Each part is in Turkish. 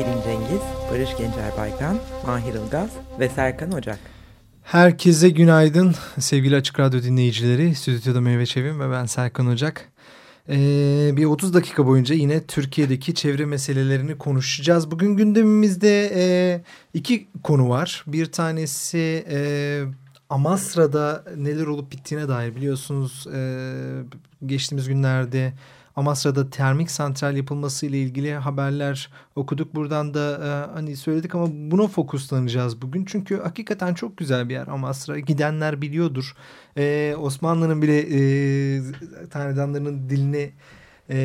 Pelin Cengiz, Barış Gencer Baykan, Mahir Ilgaz ve Serkan Ocak. Herkese günaydın sevgili Açık Radyo dinleyicileri. Stüdyoda Meyve Çevim ve ben Serkan Ocak. Ee, bir 30 dakika boyunca yine Türkiye'deki çevre meselelerini konuşacağız. Bugün gündemimizde e, iki konu var. Bir tanesi e, Amasra'da neler olup bittiğine dair biliyorsunuz e, geçtiğimiz günlerde Amasra'da termik santral yapılması ile ilgili haberler okuduk. Buradan da e, hani söyledik ama buna fokuslanacağız bugün. Çünkü hakikaten çok güzel bir yer Amasra. Gidenler biliyordur. E, Osmanlı'nın bile e, hanedanlarının dilini e,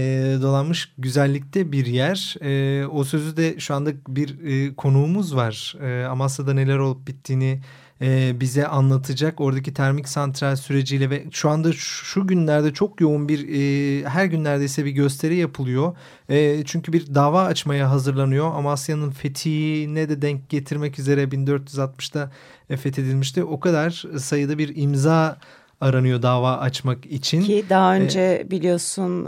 dolanmış güzellikte bir yer. E, o sözü de şu anda bir e, konuğumuz var. E, Amasra'da neler olup bittiğini e, bize anlatacak. Oradaki termik santral süreciyle ve şu anda şu günlerde çok yoğun bir e, her gün neredeyse bir gösteri yapılıyor. E, çünkü bir dava açmaya hazırlanıyor. Amasya'nın fethine de denk getirmek üzere 1460'da e, fethedilmişti. O kadar sayıda bir imza aranıyor dava açmak için. Ki daha önce ee, biliyorsun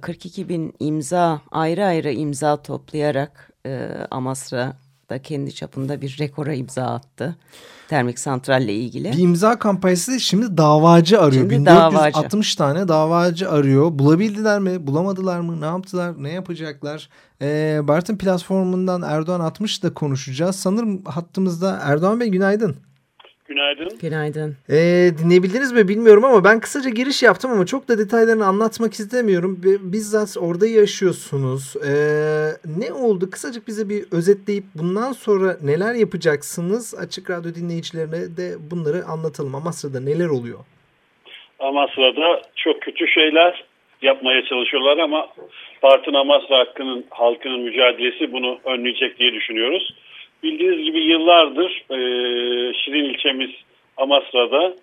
42 bin imza ayrı ayrı imza toplayarak Amasra'da kendi çapında bir rekora imza attı termik santralle ilgili. Bir imza kampanyası şimdi davacı arıyor. Şimdi 1460 davacı. tane davacı arıyor. Bulabildiler mi? Bulamadılar mı? Ne yaptılar? Ne yapacaklar? Ee, Bartın platformundan Erdoğan 60 da konuşacağız. Sanırım hattımızda Erdoğan Bey günaydın. Günaydın. Günaydın. Ee, dinleyebildiniz mi bilmiyorum ama ben kısaca giriş yaptım ama çok da detaylarını anlatmak istemiyorum. Bizzat orada yaşıyorsunuz. Ee, ne oldu? Kısacık bize bir özetleyip bundan sonra neler yapacaksınız? Açık Radyo dinleyicilerine de bunları anlatalım. Amasra'da neler oluyor? Amasra'da çok kötü şeyler yapmaya çalışıyorlar ama Bartın Amasra hakkının, halkının mücadelesi bunu önleyecek diye düşünüyoruz. Bildiğiniz gibi yıllardır e, Şirin ilçemiz Amasra'da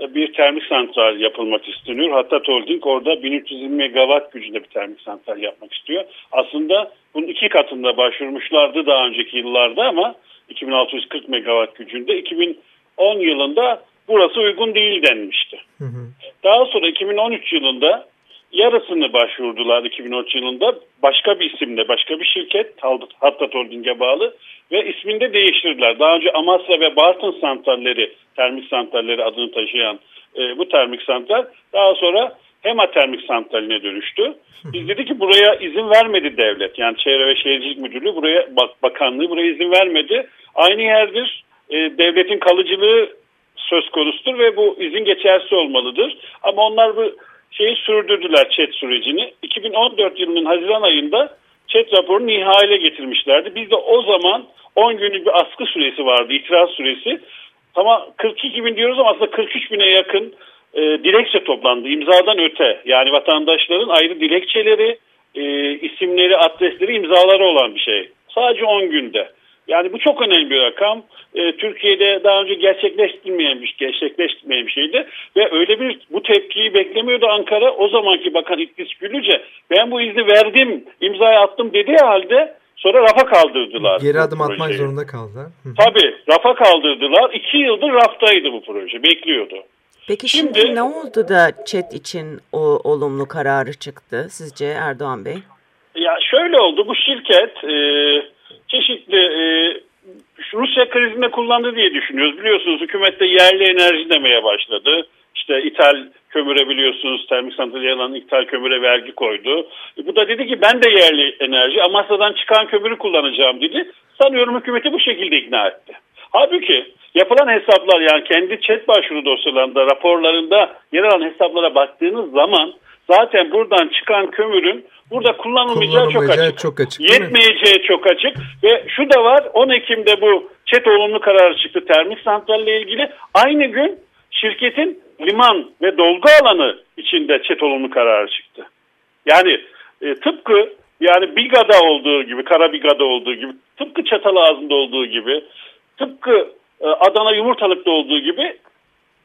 e, bir termik santral yapılmak isteniyor. Hatta Holding orada 1320 megawatt gücünde bir termik santral yapmak istiyor. Aslında bunun iki katında başvurmuşlardı daha önceki yıllarda ama 2640 megawatt gücünde 2010 yılında burası uygun değil denmişti. Hı hı. Daha sonra 2013 yılında yarısını başvurdular 2013 yılında. Başka bir isimle, başka bir şirket Hattat Holding'e bağlı ve ismini de değiştirdiler. Daha önce Amasra ve Bartın santralleri, termik santralleri adını taşıyan e, bu termik santral daha sonra Hema Termik Santraline dönüştü. Biz dedik ki buraya izin vermedi devlet. Yani Çevre ve Şehircilik Müdürlüğü buraya bak bakanlığı buraya izin vermedi. Aynı yerdir. E, devletin kalıcılığı söz konusudur ve bu izin geçersiz olmalıdır. Ama onlar bu şeyi sürdürdüler chat sürecini. 2014 yılının Haziran ayında chat raporunu ihale getirmişlerdi. Biz de o zaman 10 günlük bir askı süresi vardı, itiraz süresi. Ama 42 bin diyoruz ama aslında 43 bine yakın e, dilekçe toplandı. imzadan öte yani vatandaşların ayrı dilekçeleri, e, isimleri, adresleri, imzaları olan bir şey. Sadece 10 günde. Yani bu çok önemli bir rakam. E, Türkiye'de daha önce gerçekleştirmeyen bir, gerçekleştirmeyen bir şeydi. Ve öyle bir bu tepkiyi beklemiyordu Ankara. O zamanki Bakan İdris Gülüce ben bu izni verdim, imzayı attım dediği halde sonra rafa kaldırdılar. Geri adım atmak zorunda kaldı. Tabii rafa kaldırdılar. İki yıldır raftaydı bu proje. Bekliyordu. Peki şimdi, şimdi ne oldu da chat için o olumlu kararı çıktı sizce Erdoğan Bey? Ya şöyle oldu bu şirket e, çeşitli e, Rusya krizinde kullandı diye düşünüyoruz. Biliyorsunuz hükümette yerli enerji demeye başladı. İşte ithal kömüre biliyorsunuz termik santrali yanan ithal kömüre vergi koydu. E, bu da dedi ki ben de yerli enerji Amasya'dan çıkan kömürü kullanacağım dedi. Sanıyorum hükümeti bu şekilde ikna etti. Halbuki yapılan hesaplar yani kendi chat başvuru dosyalarında raporlarında yer alan hesaplara baktığınız zaman zaten buradan çıkan kömürün burada kullanılmayacağı çok açık. Çok açık Yetmeyeceği çok açık ve şu da var 10 Ekim'de bu çet olumlu kararı çıktı termik santralle ilgili. Aynı gün şirketin liman ve dolgu alanı içinde çet olumlu kararı çıktı. Yani e, tıpkı yani Biga'da olduğu gibi, Kara Biga'da olduğu gibi, tıpkı Çatal ağzında olduğu gibi, tıpkı e, Adana Yumurtalık'ta olduğu gibi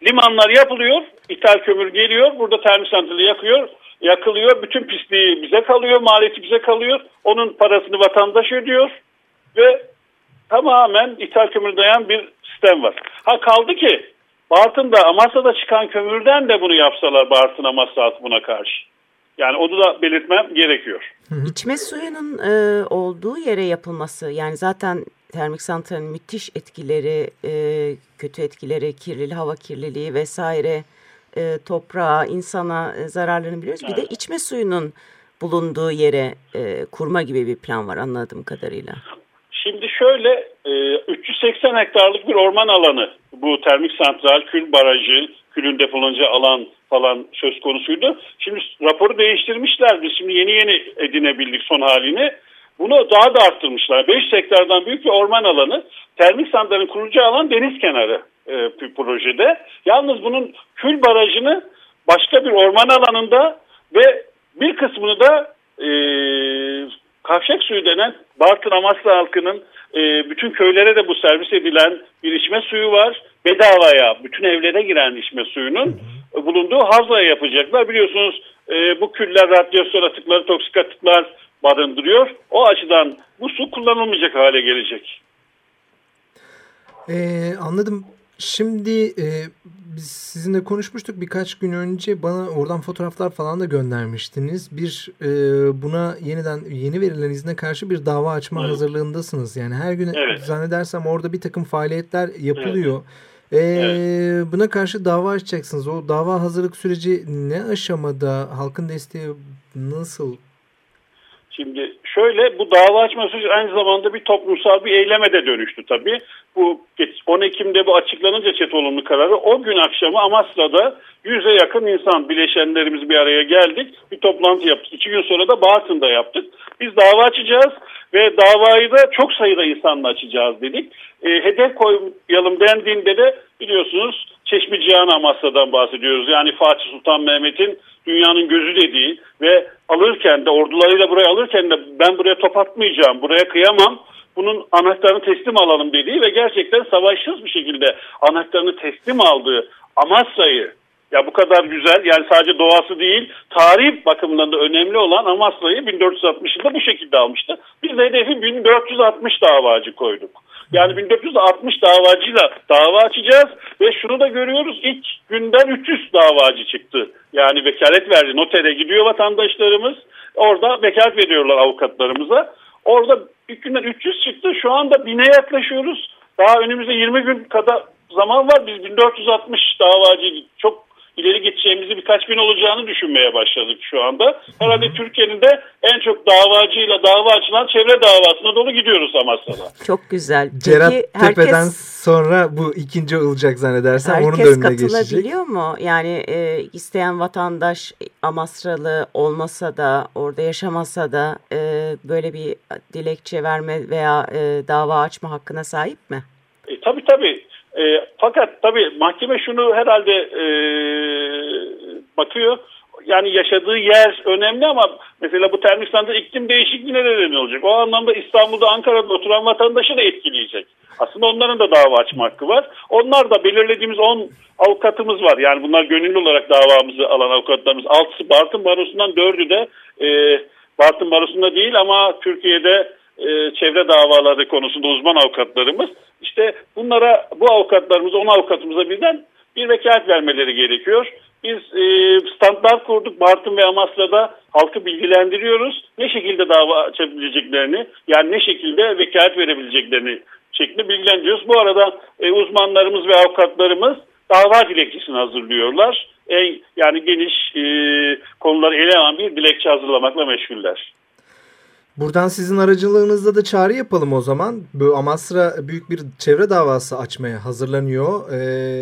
limanlar yapılıyor. ithal kömür geliyor. Burada termik santrali yakıyor. Yakılıyor. Bütün pisliği bize kalıyor. Maliyeti bize kalıyor. Onun parasını vatandaş ödüyor. Ve tamamen ithal kömür dayan bir sistem var. Ha kaldı ki Bartın'da Amasya'da çıkan kömürden de bunu yapsalar Bartın Amasya buna karşı. Yani onu da belirtmem gerekiyor. İçme suyunun e, olduğu yere yapılması yani zaten termik santralin müthiş etkileri, e, kötü etkileri, kirliliği, hava kirliliği vesaire e, toprağa, insana e, zararlarını biliyoruz. Evet. Bir de içme suyunun bulunduğu yere e, kurma gibi bir plan var anladığım kadarıyla. Şimdi şöyle e, 380 hektarlık bir orman alanı bu termik santral, kül barajı, külün depolanacağı alan falan söz konusuydu. Şimdi raporu değiştirmişler. Biz şimdi yeni yeni edinebildik son halini. Bunu daha da arttırmışlar. 5 hektardan büyük bir orman alanı. Termik santralin kurulacağı alan deniz kenarı e, projede. Yalnız bunun kül barajını başka bir orman alanında ve bir kısmını da e, kavşak suyu denen Bartın Amasya halkının e, bütün köylere de bu servis edilen bir içme suyu var. Bedavaya bütün evlere giren içme suyunun bulunduğu havzaya yapacaklar. Biliyorsunuz e, bu küller radyasyon atıkları, toksik atıklar barındırıyor. O açıdan bu su kullanılmayacak hale gelecek. Ee, anladım. Şimdi e, biz sizinle konuşmuştuk birkaç gün önce bana oradan fotoğraflar falan da göndermiştiniz. Bir e, buna yeniden yeni verilen izne karşı bir dava açma evet. hazırlığındasınız. Yani her gün evet. zannedersem orada bir takım faaliyetler yapılıyor. Evet. Ee, evet. Buna karşı dava açacaksınız. O dava hazırlık süreci ne aşamada? Halkın desteği nasıl? Şimdi şöyle bu dava açma süreci aynı zamanda bir toplumsal bir eyleme de dönüştü tabii. Bu 10 Ekim'de bu açıklanınca çet olumlu kararı o gün akşamı Amasra'da yüze yakın insan bileşenlerimiz bir araya geldik. Bir toplantı yaptık. İki gün sonra da Bartın'da yaptık. Biz dava açacağız ve davayı da çok sayıda insanla açacağız dedik. E, hedef koyalım dendiğinde de biliyorsunuz Çeşmi Cihan Amasya'dan bahsediyoruz. Yani Fatih Sultan Mehmet'in dünyanın gözü dediği ve alırken de ordularıyla buraya alırken de ben buraya top atmayacağım, buraya kıyamam. Bunun anahtarını teslim alalım dediği ve gerçekten savaşsız bir şekilde anahtarını teslim aldığı Amasya'yı ya bu kadar güzel yani sadece doğası değil tarih bakımından da önemli olan Amasya'yı 1460 yılında bu şekilde almıştı. Biz de hedefi 1460 davacı koyduk. Yani 1460 davacıyla dava açacağız ve şunu da görüyoruz ilk günden 300 davacı çıktı. Yani vekalet verdi notere gidiyor vatandaşlarımız orada vekalet veriyorlar avukatlarımıza. Orada ilk günden 300 çıktı şu anda 1000'e yaklaşıyoruz. Daha önümüzde 20 gün kadar zaman var. Biz 1460 davacı çok ileri gideceğimizi birkaç gün olacağını düşünmeye başladık şu anda. Herhalde Türkiye'nin de en çok davacıyla dava açılan çevre davasına dolu gidiyoruz Amasya'da. Çok güzel. Peki, Cerat Tepe'den herkes, sonra bu ikinci olacak zannedersem onun da önüne geçecek. Herkes katılabiliyor mu? Yani e, isteyen vatandaş Amasralı olmasa da orada yaşamasa da e, böyle bir dilekçe verme veya e, dava açma hakkına sahip mi? E, tabii tabii. E, fakat tabii mahkeme şunu herhalde e, bakıyor. Yani yaşadığı yer önemli ama mesela bu termik santral iklim değişikliğine de neden olacak. O anlamda İstanbul'da, Ankara'da oturan vatandaşı da etkileyecek. Aslında onların da dava açma hakkı var. Onlar da belirlediğimiz 10 avukatımız var. Yani bunlar gönüllü olarak davamızı alan avukatlarımız. 6'sı Bartın Barosu'ndan 4'ü de e, Bartın Barosu'nda değil ama Türkiye'de e, çevre davaları konusunda uzman avukatlarımız. İşte bunlara bu avukatlarımız, on avukatımıza birden bir vekalet vermeleri gerekiyor. Biz e, standart kurduk Bartın ve Amasya'da halkı bilgilendiriyoruz. Ne şekilde dava açabileceklerini yani ne şekilde vekalet verebileceklerini şeklinde bilgilendiriyoruz. Bu arada e, uzmanlarımız ve avukatlarımız dava dilekçesini hazırlıyorlar. E, yani geniş e, konuları ele alan bir dilekçe hazırlamakla meşguller. Buradan sizin aracılığınızda da çağrı yapalım o zaman. Bu Amasra büyük bir çevre davası açmaya hazırlanıyor. Ee,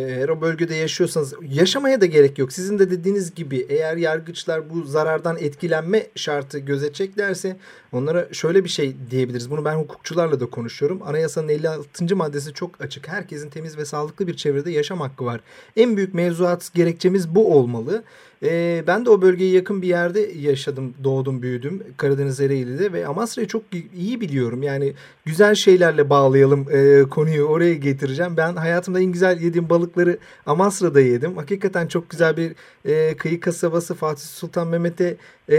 eğer o bölgede yaşıyorsanız yaşamaya da gerek yok. Sizin de dediğiniz gibi eğer yargıçlar bu zarardan etkilenme şartı gözeteceklerse onlara şöyle bir şey diyebiliriz. Bunu ben hukukçularla da konuşuyorum. Anayasanın 56. maddesi çok açık. Herkesin temiz ve sağlıklı bir çevrede yaşam hakkı var. En büyük mevzuat gerekçemiz bu olmalı. E, ben de o bölgeye yakın bir yerde yaşadım, doğdum, büyüdüm. Karadeniz Ereğli'de ve Amasra'yı çok iyi biliyorum. Yani güzel şeylerle bağlayalım e, konuyu oraya getireceğim. Ben hayatımda en güzel yediğim balıkları Amasra'da yedim. Hakikaten çok güzel bir e, kıyı kasabası Fatih Sultan Mehmet'e e,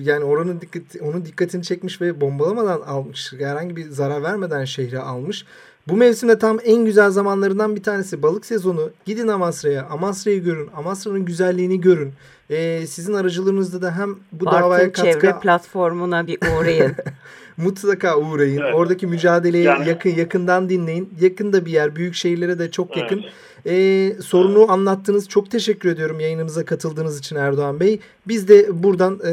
yani oranın dikkat, onun dikkatini çekmiş ve bombalamadan almış. Herhangi bir zarar vermeden şehre almış. Bu mevsimde tam en güzel zamanlarından bir tanesi balık sezonu. Gidin Amasra'ya, Amasra'yı görün, Amasra'nın güzelliğini görün. Ee, sizin aracılığınızda da hem bu Bartın davaya katkı... çevre platformuna bir uğrayın. Mutlaka uğrayın. Evet. Oradaki mücadeleyi yani... yakın yakından dinleyin. Yakında bir yer, büyük şehirlere de çok yakın. Evet. Ee, sorunu evet. anlattınız. Çok teşekkür ediyorum yayınımıza katıldığınız için Erdoğan Bey. Biz de buradan e,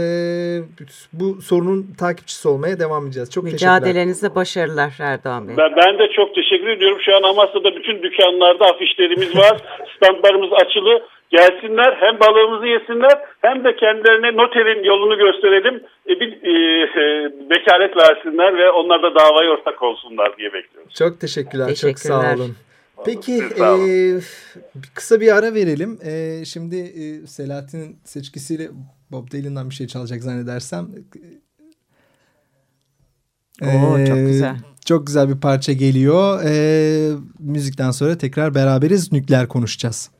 bu sorunun takipçisi olmaya devam edeceğiz. Çok Mücadelenizde başarılar Erdoğan Bey. Ben, ben de çok teşekkür ediyorum. Şu an Amasya'da bütün dükkanlarda afişlerimiz var. Standlarımız açılı. Gelsinler hem balığımızı yesinler hem de kendilerine noterin yolunu gösterelim. E, bir e, e, vekalet versinler ve onlar da davaya ortak olsunlar diye bekliyoruz. Çok teşekkürler. teşekkürler. Çok sağ olun. Peki e, kısa bir ara verelim. E, şimdi e, Selahattin'in seçkisiyle Bob Dylan'dan bir şey çalacak zannedersem. Oo, ee, çok güzel. Çok güzel bir parça geliyor. Ee, müzikten sonra tekrar beraberiz. Nükleer konuşacağız.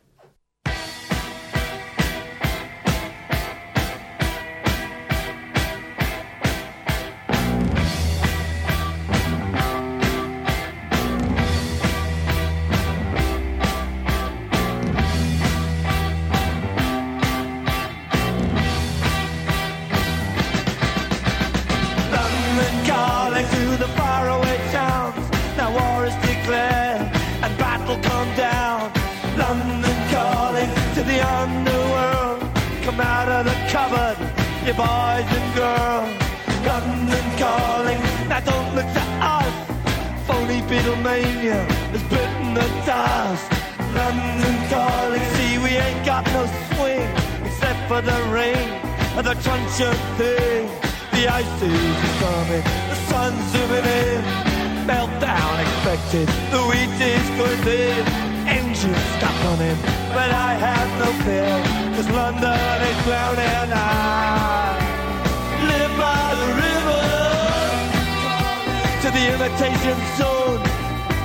Romania has bitten the dust. London, darling, see we ain't got no swing except for the rain and the crunch of things. The ice is coming, the sun's zooming in. Meltdown expected, the wheat is going in. Engines stop running, but I have no fear, cause London is drowning. I live by the river to the imitation soul.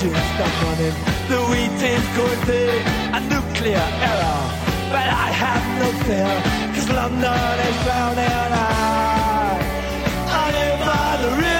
too stuck on him. The wheat is going be a nuclear error, but I have no fear, cause London is drowning out. I by the river.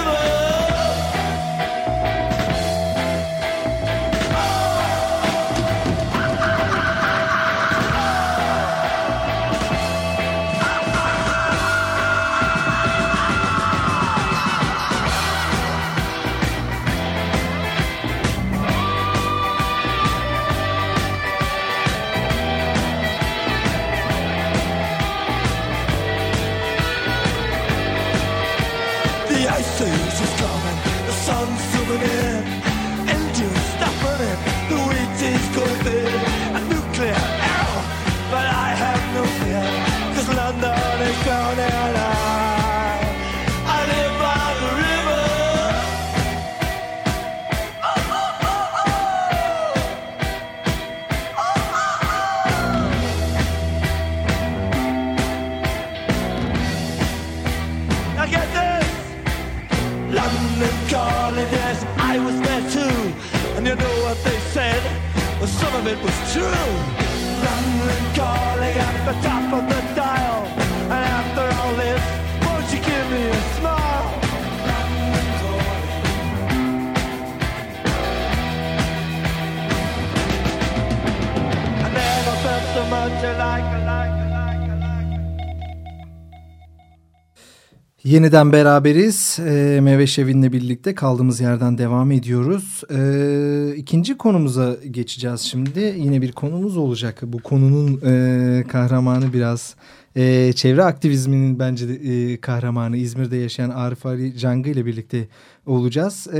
Yeniden beraberiz. E, Meyve Şevin'le birlikte kaldığımız yerden devam ediyoruz. E, ikinci konumuza geçeceğiz şimdi. Yine bir konumuz olacak. Bu konunun e, kahramanı biraz e, çevre aktivizminin bence de, e, kahramanı İzmir'de yaşayan Arif Ali Cangı ile birlikte olacağız. E,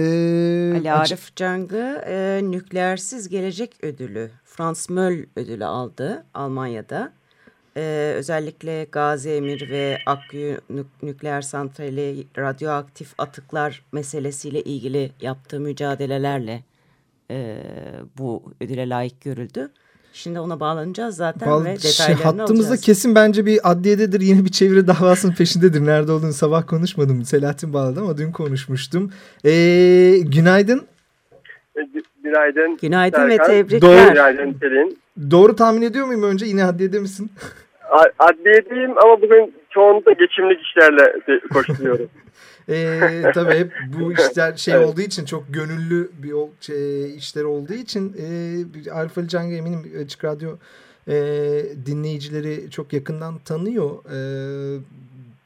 Ali Arif Cangı e, nükleersiz gelecek ödülü, Franz Möll ödülü aldı Almanya'da. Ee, özellikle Gazi Emir ve Akgü nükleer santrali radyoaktif atıklar meselesiyle ilgili yaptığı mücadelelerle e, bu ödüle layık görüldü. Şimdi ona bağlanacağız zaten Bal, ve şey, detaylarını şey, Hattımızda alacağız. kesin bence bir adliyededir yine bir çeviri davasının peşindedir. Nerede olduğunu sabah konuşmadım. Selahattin bağladı ama dün konuşmuştum. Ee, günaydın. E, günaydın. Günaydın Serkan. ve tebrikler. Doğru. Günaydın Pelin. Doğru tahmin ediyor muyum önce? Yine adliyede misin? Adliyedeyim ama bugün çoğunlukla geçimlik işlerle koşturuyorum. ee, tabii hep bu işler şey Evet. olduğu için çok gönüllü bir şey, işler olduğu için e, Arif Ali Cangı eminim Açık Radyo e, dinleyicileri çok yakından tanıyor. E,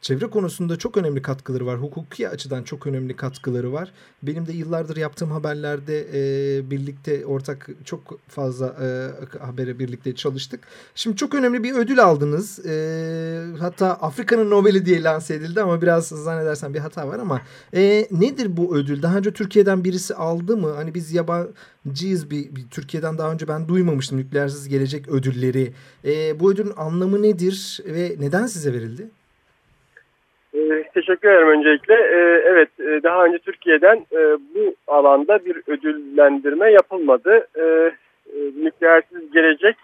çevre konusunda çok önemli katkıları var. Hukuki açıdan çok önemli katkıları var. Benim de yıllardır yaptığım haberlerde e, birlikte ortak çok fazla e, habere birlikte çalıştık. Şimdi çok önemli bir ödül aldınız. E, hatta Afrika'nın Nobel'i diye lanse edildi ama biraz zannedersen bir hata var ama e, nedir bu ödül? Daha önce Türkiye'den birisi aldı mı? Hani biz yabancıyız bir, bir Türkiye'den daha önce ben duymamıştım nükleersiz gelecek ödülleri. E, bu ödülün anlamı nedir ve neden size verildi? Ee, teşekkür ederim öncelikle. Ee, evet e, daha önce Türkiye'den e, bu alanda bir ödüllendirme yapılmadı. Ee, e, nükleersiz gelecek,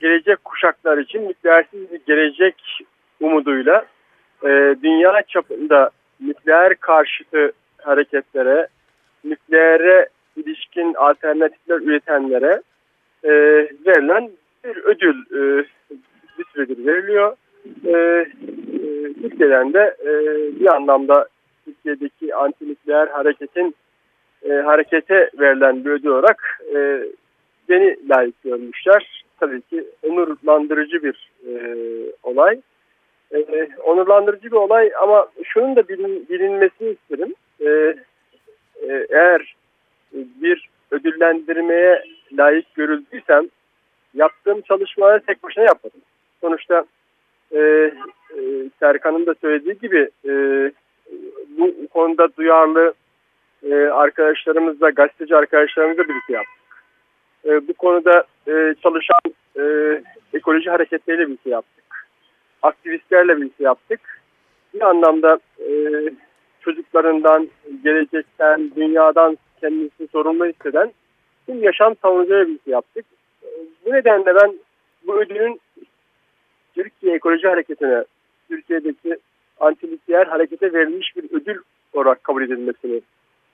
gelecek kuşaklar için nükleersiz bir gelecek umuduyla e, dünya çapında nükleer karşıtı hareketlere, nükleere ilişkin alternatifler üretenlere verilen bir ödül e, bir süredir veriliyor. Türkiye'den de e, bir anlamda Türkiye'deki antinükleer hareketin e, harekete verilen bir ödül olarak e, beni layık görmüşler. Tabii ki onurlandırıcı bir e, olay. E, onurlandırıcı bir olay ama şunun da bilin, bilinmesini isterim. E, e, eğer bir ödüllendirmeye layık görüldüysem yaptığım çalışmaları tek başına yapmadım. Sonuçta e, e, Serkan'ın da söylediği gibi e, bu konuda duyarlı e, arkadaşlarımızla, gazeteci arkadaşlarımızla birlikte yaptık. E, bu konuda e, çalışan e, ekoloji hareketleriyle birlikte yaptık. Aktivistlerle birlikte yaptık. Bir anlamda e, çocuklarından, gelecekten, dünyadan kendisini sorumlu hisseden tüm yaşam savunucularıyla birlikte yaptık. Bu nedenle ben bu ödülün Türkiye Ekoloji Hareketi'ne, Türkiye'deki antinükleer harekete verilmiş bir ödül olarak kabul edilmesini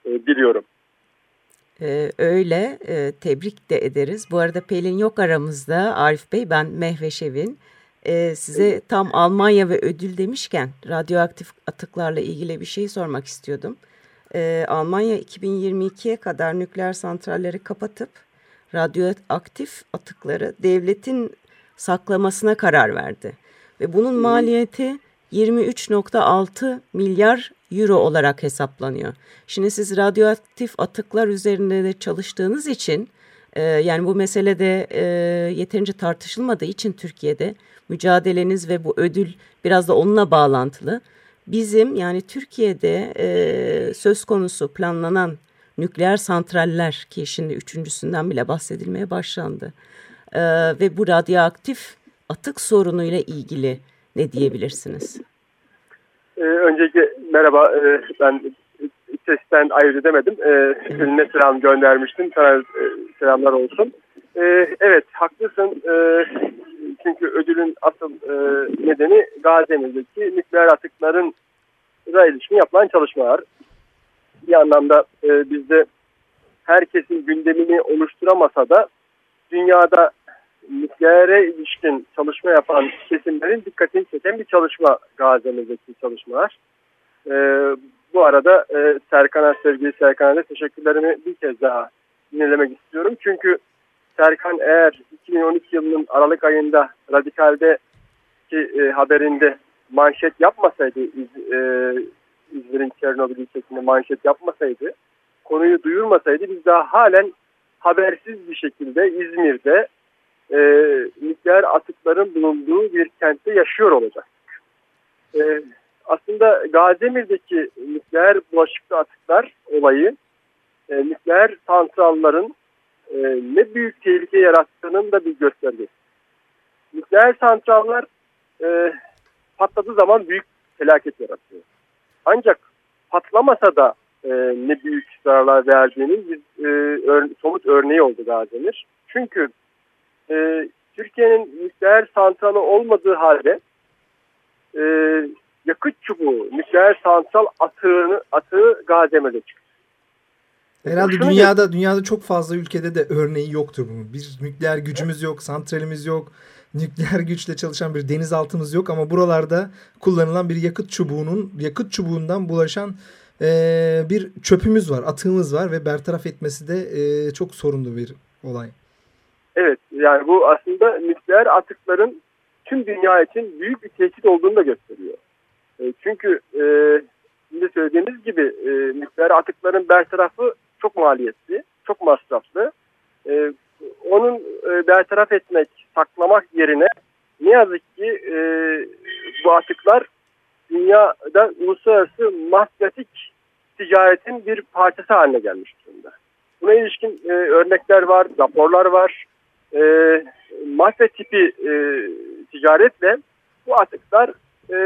e, diliyorum. Ee, öyle e, tebrik de ederiz. Bu arada Pelin yok aramızda Arif Bey ben Mehveşevin. Ee, size tam Almanya ve ödül demişken radyoaktif atıklarla ilgili bir şey sormak istiyordum. Ee, Almanya 2022'ye kadar nükleer santralleri kapatıp radyoaktif atıkları devletin saklamasına karar verdi. Ve bunun maliyeti 23.6 milyar euro olarak hesaplanıyor. Şimdi siz radyoaktif atıklar üzerinde de çalıştığınız için e, yani bu meselede e, yeterince tartışılmadığı için Türkiye'de mücadeleniz ve bu ödül biraz da onunla bağlantılı. Bizim yani Türkiye'de e, söz konusu planlanan nükleer santraller ki şimdi üçüncüsünden bile bahsedilmeye başlandı. E, ve bu radyoaktif atık sorunuyla ilgili ne diyebilirsiniz? Ee, öncelikle merhaba, ee, ben sesten ayırt edemedim. Ee, seninle selam göndermiştim. Sana e, selamlar olsun. Ee, evet, haklısın. Ee, çünkü ödülün asıl e, nedeni Gaziantep'teki nükleer atıkların ilişkin yapılan çalışmalar. Bir anlamda e, bizde herkesin gündemini oluşturamasa da dünyada nükleere ilişkin çalışma yapan kesimlerin dikkatini çeken bir çalışma Gaziantep'teki çalışmalar. Ee, bu arada e, Serkan'a, sevgili Serkan'a teşekkürlerimi bir kez daha yinelemek istiyorum. Çünkü Serkan eğer 2012 yılının Aralık ayında Radikal'de ki e, haberinde manşet yapmasaydı, İz, e, İzmir'in Çernobil manşet yapmasaydı, konuyu duyurmasaydı biz daha halen habersiz bir şekilde İzmir'de e, nükleer atıkların bulunduğu bir kentte yaşıyor olacak. E, aslında Gazemir'deki nükleer bulaşıklı atıklar olayı e, nükleer santralların e, ne büyük tehlike yarattığının da bir göstergesi. Nükleer santrallar e, patladığı zaman büyük felaket yaratıyor. Ancak patlamasa da e, ne büyük zararlar verdiğinin bir e, ör, somut örneği oldu Gazemir. Çünkü e, Türkiye'nin nükleer santralı olmadığı halde e, yakıt çubuğu, nükleer santral atığını, atığı Gazemir'de çıktı. Herhalde Şunu dünyada dünyada çok fazla ülkede de örneği yoktur bunun. Bir nükleer gücümüz yok, santralimiz yok. Nükleer güçle çalışan bir denizaltımız yok ama buralarda kullanılan bir yakıt çubuğunun yakıt çubuğundan bulaşan e, bir çöpümüz var, atığımız var ve bertaraf etmesi de e, çok sorunlu bir olay. Evet yani bu aslında nükleer atıkların tüm dünya için büyük bir tehdit olduğunu da gösteriyor. E, çünkü e, şimdi söylediğimiz gibi e, nükleer atıkların bertarafı çok maliyetli, çok masraflı. E, onun e, bertaraf etmek, saklamak yerine ne yazık ki e, bu atıklar dünyada uluslararası mafyatik ticaretin bir parçası haline gelmiş durumda. Buna ilişkin e, örnekler var, raporlar var. E, mafya tipi e, ticaretle bu atıklar e,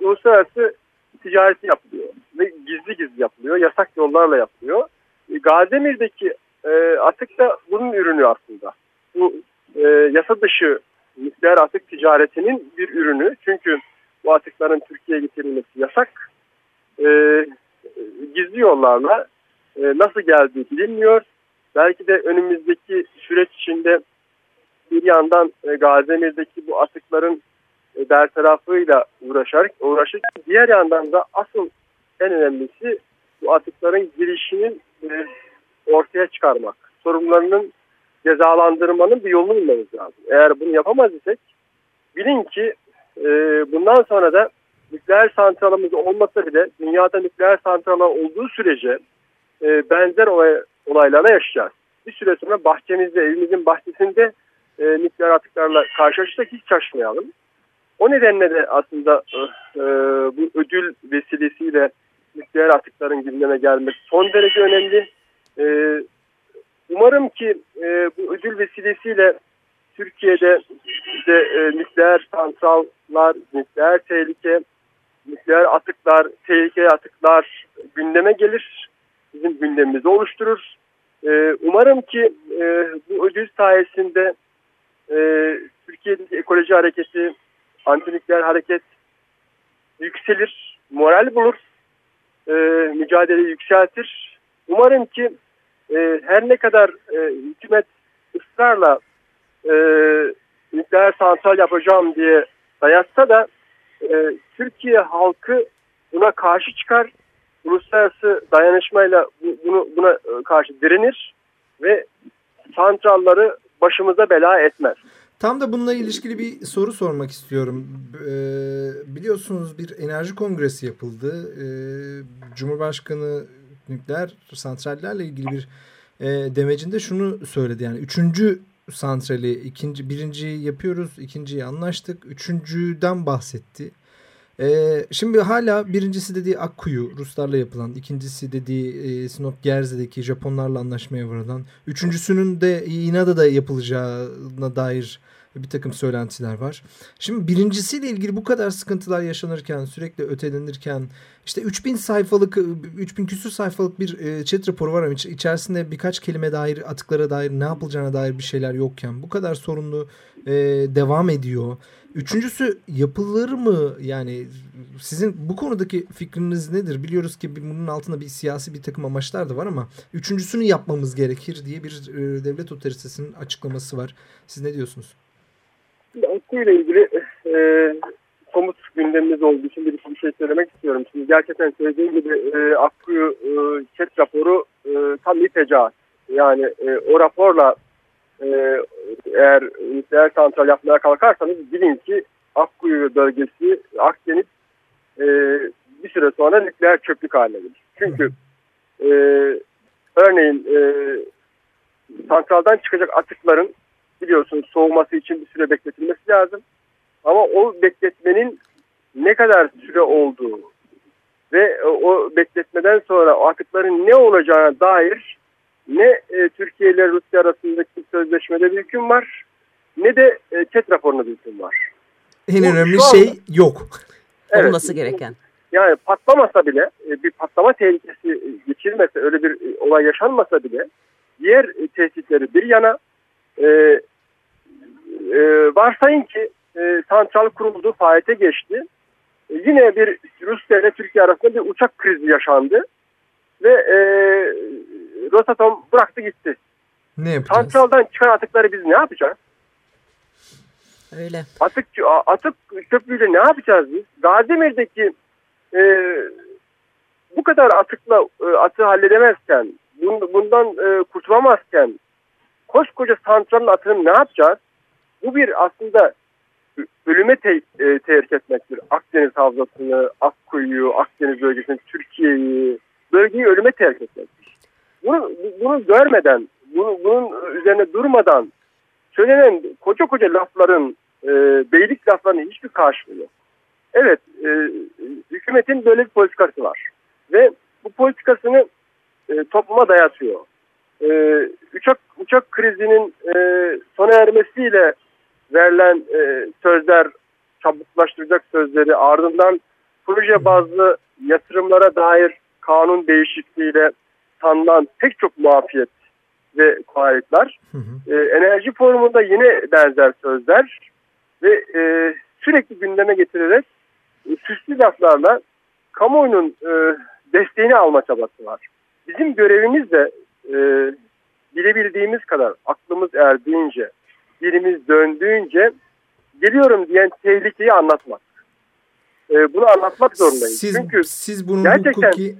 uluslararası ticareti yapılıyor ve gizli gizli yapılıyor, yasak yollarla yapılıyor. E, Gazemir'deki e, atık da bunun ürünü aslında. Bu e, yasa dışı nükleer atık ticaretinin bir ürünü. Çünkü bu atıkların Türkiye'ye getirilmesi yasak. E, gizli yollarla e, nasıl geldiği bilinmiyor. Belki de önümüzdeki süreç içinde bir yandan e, Gazemir'deki bu atıkların e, bertarafıyla uğraşar, uğraşır. Diğer yandan da asıl en önemlisi bu atıkların girişinin e, ortaya çıkarmak. Sorumlularının cezalandırmanın bir yolunu bulmamız lazım. Eğer bunu yapamaz isek bilin ki e, bundan sonra da nükleer santralımız olmasa bile dünyada nükleer santraller olduğu sürece e, benzer olay, olaylarla yaşayacağız. Bir süre sonra bahçemizde, evimizin bahçesinde e, nükleer atıklarla karşılaşırsak hiç şaşmayalım. O nedenle de aslında e, bu ödül vesilesiyle nükleer atıkların gündeme gelmesi son derece önemli. Umarım ki bu ödül vesilesiyle Türkiye'de de e, nükleer santrallar, nükleer tehlike, nükleer atıklar, tehlikeli atıklar gündeme gelir. Bizim gündemimizi oluşturur. E, umarım ki e, bu ödül sayesinde e, Türkiye'deki ekoloji hareketi, antinükleer hareket yükselir, moral bulur, e, mücadeleyi yükseltir. Umarım ki e, her ne kadar e, hükümet ısrarla e, nükleer santral yapacağım diye dayatsa da e, Türkiye halkı buna karşı çıkar. Uluslararası dayanışmayla bunu, buna karşı direnir ve santralları başımıza bela etmez. Tam da bununla ilişkili bir soru sormak istiyorum. Ee, biliyorsunuz bir enerji kongresi yapıldı. Ee, Cumhurbaşkanı nükleer santrallerle ilgili bir e, demecinde şunu söyledi. Yani üçüncü santrali ikinci birinci yapıyoruz, ikinciyi anlaştık, üçüncüden bahsetti. Ee, şimdi hala birincisi dediği Akkuyu Ruslarla yapılan, ikincisi dediği e, Sinop Gerze'deki Japonlarla anlaşmaya varılan, üçüncüsünün de İna'da da yapılacağına dair bir takım söylentiler var. Şimdi birincisiyle ilgili bu kadar sıkıntılar yaşanırken, sürekli ötelenirken işte 3000 sayfalık, 3000 küsur sayfalık bir e, chat raporu var ama içerisinde birkaç kelime dair, atıklara dair, ne yapılacağına dair bir şeyler yokken bu kadar sorunlu e, devam ediyor. Üçüncüsü yapılır mı? Yani sizin bu konudaki fikriniz nedir? Biliyoruz ki bunun altında bir siyasi bir takım amaçlar da var ama üçüncüsünü yapmamız gerekir diye bir e, devlet otoritesinin açıklaması var. Siz ne diyorsunuz? Akku ile ilgili e, somut gündemimiz olduğu için bir, bir şey söylemek istiyorum. Şimdi gerçekten söylediğim gibi e, Akkuyu e, raporu e, tam bir tecavüz. Yani e, o raporla e, eğer nükleer santral yapmaya kalkarsanız bilin ki Akkuyu bölgesi, Akdeniz e, bir süre sonra nükleer çöplük haline gelir. Çünkü e, örneğin e, santraldan çıkacak atıkların biliyorsunuz soğuması için bir süre bekletilmesi lazım. Ama o bekletmenin ne kadar süre olduğu ve o bekletmeden sonra o atıkların ne olacağına dair ne e, Türkiye ile Rusya arasındaki sözleşmede bir hüküm var ne de e, raporunda bir hüküm var. En önemli şey anda- yok. Evet. Olması gereken. Yani patlamasa bile e, bir patlama tehlikesi geçirmese öyle bir e, olay yaşanmasa bile diğer tehditleri bir yana e, e, varsayın ki e, santral kuruldu, faaliyete geçti. E, yine bir Rusya ile Türkiye arasında bir uçak krizi yaşandı ve e, Rosatom bıraktı gitti. Ne yapacağız? Santraldan çıkan atıkları biz ne yapacağız? Öyle. Atık atık köprüyle ne yapacağız biz? Gaziemir'deki e, bu kadar atıkla e, atığı halledemezken, bun- bundan e, kurtulamazken koskoca santralın atığını ne yapacağız? Bu bir aslında ölüme te e, terk etmektir. Akdeniz havzasını, Akkuyu'yu, Akdeniz bölgesini, Türkiye'yi, bölgeyi ölüme terk etmektir. Bunu, bunu görmeden, bunu, bunun üzerine durmadan söylenen koca koca lafların, e, beylik laflarının hiçbir karşılığı yok. Evet, e, hükümetin böyle bir politikası var. Ve bu politikasını e, topluma dayatıyor. E, uçak uçak krizinin e, sona ermesiyle verilen e, sözler, çabuklaştıracak sözleri ardından proje bazlı yatırımlara dair kanun değişikliğiyle tanınan pek çok muafiyet ve kolaylıklar. Hı hı. E, enerji forumunda yine benzer sözler ve e, sürekli gündeme getirerek e, süslü laflarla kamuoyunun e, desteğini alma çabası var. Bizim görevimiz de e, bilebildiğimiz kadar aklımız erdiğince, dilimiz döndüğünce geliyorum diyen tehlikeyi anlatmak. E, bunu anlatmak zorundayız. Siz, Çünkü siz bunun gerçekten- hukuki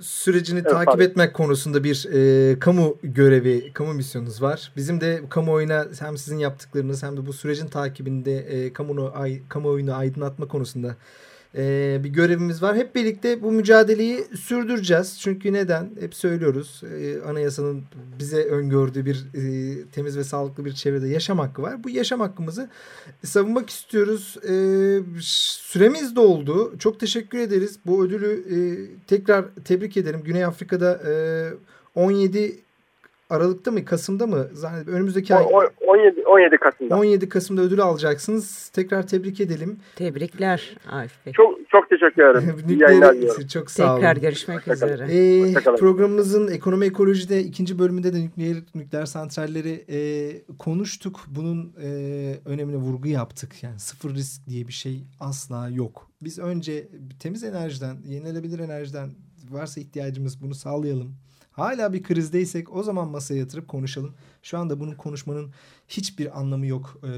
sürecini Evet, takip pardon. etmek konusunda bir e, kamu görevi, kamu misyonunuz var. Bizim de kamuoyuna hem sizin yaptıklarınız hem de bu sürecin takibinde e, ay, kamuoyunu aydınlatma konusunda e, bir görevimiz var. Hep birlikte bu mücadeleyi sürdüreceğiz. Çünkü neden? Hep söylüyoruz. E, anayasanın bize öngördüğü bir e, temiz ve sağlıklı bir çevrede yaşam hakkı var. Bu yaşam hakkımızı savunmak istiyoruz. E, süremiz doldu. Çok teşekkür ederiz. Bu ödülü e, tekrar tebrik ederim. Güney Afrika'da e, 17 Aralık'ta mı Kasım'da mı? Zannediyorum önümüzdeki ay o- o- 17, 17 Kasım'da. 17 Kasım'da ödülü alacaksınız. Tekrar tebrik edelim. Tebrikler Arif Bey. Çok çok teşekkür ederim. İyi yayınlar diliyorum. Nükleer, çok sağ olun. Tekrar görüşmek Hoşçakalın. üzere. Ee, Hoşçakalın. programımızın ekonomi ekolojide ikinci bölümünde de nükleer nükleer santralleri e, konuştuk. Bunun e, önemine vurgu yaptık. Yani sıfır risk diye bir şey asla yok. Biz önce temiz enerjiden, yenilenebilir enerjiden varsa ihtiyacımız bunu sağlayalım. Hala bir krizdeysek o zaman masaya yatırıp konuşalım. Şu anda bunun konuşmanın hiçbir anlamı yok e,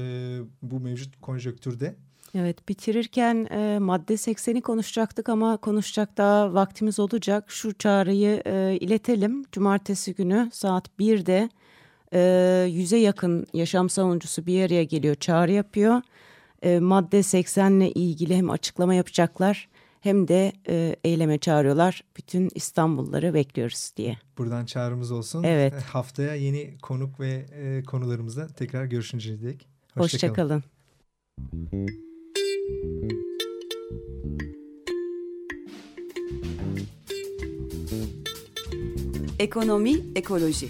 bu mevcut konjöktürde. Evet bitirirken e, madde 80'i konuşacaktık ama konuşacak daha vaktimiz olacak. Şu çağrıyı e, iletelim. Cumartesi günü saat 1'de e, yüze yakın yaşam savunucusu bir araya geliyor çağrı yapıyor. E, madde 80 ile ilgili hem açıklama yapacaklar hem de e, eyleme çağırıyorlar. Bütün İstanbulluları bekliyoruz diye. Buradan çağrımız olsun. Evet. Haftaya yeni konuk ve e, konularımızla tekrar görüşünceye dek. Hoşçakalın. Hoşçakalın. Ekonomi, ekoloji.